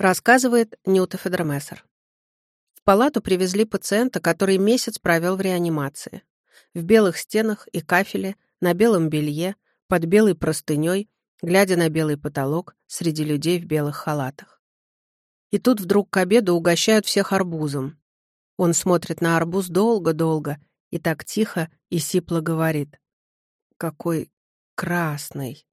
Рассказывает Нюта Федермессер. В палату привезли пациента, который месяц провел в реанимации. В белых стенах и кафеле, на белом белье, под белой простыней, глядя на белый потолок среди людей в белых халатах. И тут вдруг к обеду угощают всех арбузом. Он смотрит на арбуз долго-долго и так тихо и сипло говорит. «Какой красный!»